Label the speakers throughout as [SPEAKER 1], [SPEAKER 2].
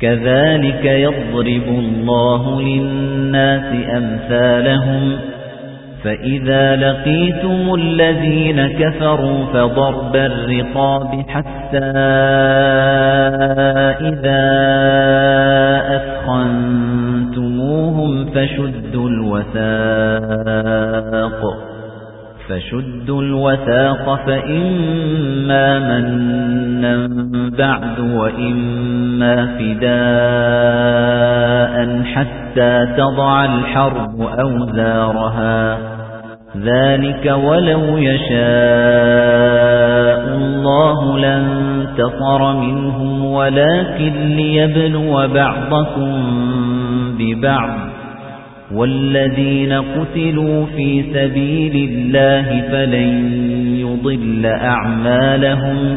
[SPEAKER 1] كذلك يضرب الله للناس أمثالهم فإذا لقيتم الذين كفروا فضرب الرقاب حتى إذا أثخنتموهم فشدوا الوثاق فشدوا الوثاق فإما من أمنا بعد وإما فداء حتى تضع الحرب أوزارها ذلك ولو يشاء الله لن تصر منهم ولكن ليبلو بعضكم ببعض والذين قتلوا في سبيل الله فلن يضل أعمالهم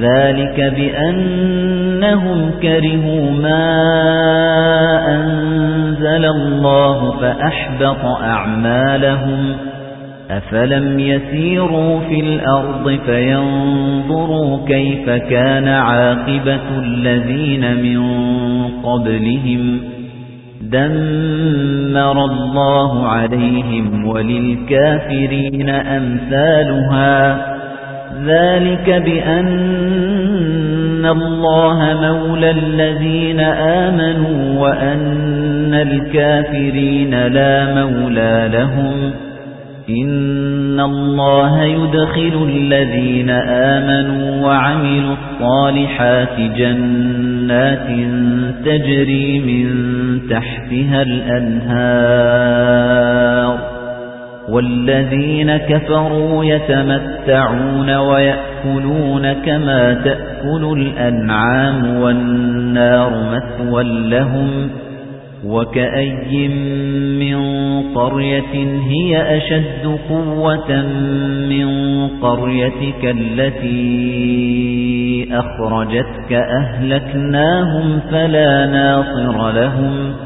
[SPEAKER 1] ذَلِكَ بِأَنَّهُمْ كَرِهُوا مَا أَنزَلَ اللَّهُ فَأَحْبَطَ أَعْمَالَهُمْ أَفَلَمْ يَسِيرُوا فِي الْأَرْضِ فَيَنظُرُوا كَيْفَ كَانَ عَاقِبَةُ الَّذِينَ مِن قَبْلِهِمْ دَمَّرَ اللَّهُ عَلَيْهِمْ وَلِلْكَافِرِينَ أَمْثَالُهَا ذَلِكَ بِأَنَّ اللَّهَ مَوْلَى الَّذِينَ آمَنُوا وَأَنَّ الْكَافِرِينَ لَا مَوْلَى لَهُمْ إِنَّ اللَّهَ يُدْخِلُ الَّذِينَ آمَنُوا وَعَمِلُوا الصَّالِحَاتِ جَنَّاتٍ تَجْرِي مِن تَحْتِهَا الْأَنْهَارُ وَالَّذِينَ كَفَرُوا يَتَمَتَّعُونَ وَيَأْكُلُونَ كَمَا تَأْكُلُ الْأَنْعَامُ وَالنَّارُ مَثْوًى لَهُمْ وَكَأَيٍّ مِّن قَرْيَةٍ هِيَ أَشَدُّ قُوَّةً مِّن قَرْيَتِكَ الَّتِي أَخْرَجَتْكَ أَهْلَكْنَاهُمْ فَلَا نَاصِرَ لَهُمْ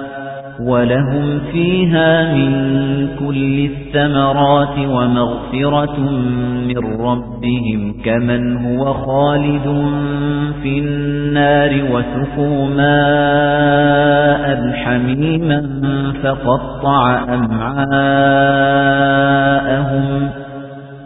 [SPEAKER 1] وَلَهُمْ فِيهَا مِنْ كُلِّ الثَّمَرَاتِ وَمَغْفِرَةٌ مِنْ رَبِّهِمْ كَمَنْ هُوَ خَالِدٌ فِي النَّارِ وَسُقُوا مَاءً حَمِيمًا فَقَطَّعَ أَمْعَاءَهُمْ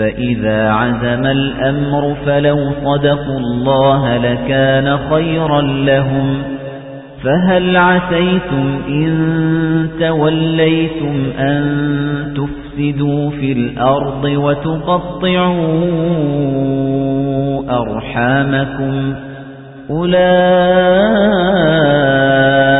[SPEAKER 1] فَإِذَا عَزَمَ الْأَمْرُ فَلَوْ صَدَقُوا اللَّهَ لَكَانَ خَيْرًا لَّهُمْ فَهَلْ عَسَيْتُمْ إِن تَوَلَّيْتُمْ أَن تُفْسِدُوا فِي الْأَرْضِ وَتُقَطِّعُوا أَرْحَامَكُمْ أُولَٰئِكَ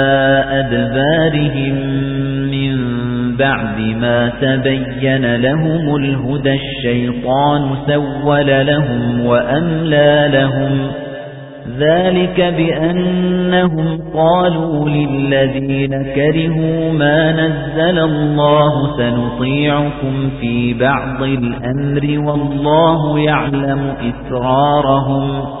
[SPEAKER 1] بَعْدِ مَا تَبَيَّنَ لَهُمُ الْهُدَى الشَّيْطَانُ سَوَّلَ لَهُمْ وَأَمْلَى لَهُمْ ذَلِكَ بِأَنَّهُمْ قَالُوا لِلَّذِينَ كَرِهُوا مَا نَزَّلَ اللَّهُ سَنُطِيعُكُمْ فِي بَعْضِ الْأَمْرِ وَاللَّهُ يَعْلَمُ إِسْرَارَهُمْ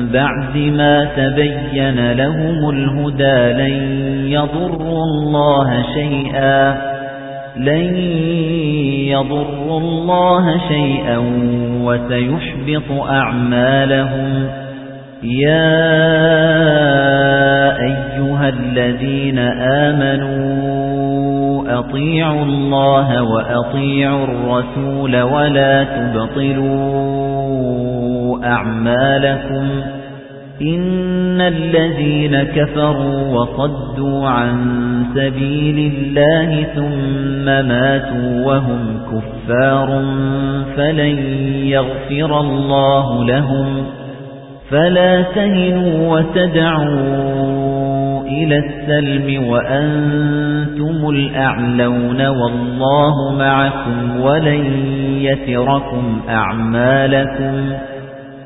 [SPEAKER 1] بَعْدِ مَا تَبَيَّنَ لَهُمُ الْهُدَى لَن يضر اللَّهَ شَيْئًا لَن يَضُرُّوا اللَّهَ شَيْئًا وَسَيُحْبِطُ أَعْمَالَهُمْ يَا أَيُّهَا الَّذِينَ آمَنُوا أَطِيعُوا اللَّهَ وَأَطِيعُوا الرَّسُولَ وَلَا تُبْطِلُوا أَعْمَالَكُمْ إِنَّ الَّذِينَ كَفَرُوا وَصَدُّوا عَن سَبِيلِ اللَّهِ ثُمَّ مَاتُوا وَهُمْ كُفَّارٌ فَلَن يَغْفِرَ اللَّهُ لَهُمْ فَلَا تَهِنُوا وَتَدْعُوا إِلَى السَّلْمِ وَأَنتُمُ الْأَعْلَوْنَ وَاللَّهُ مَعَكُمْ وَلَن يَتِرَكُمْ أَعْمَالَكُمْ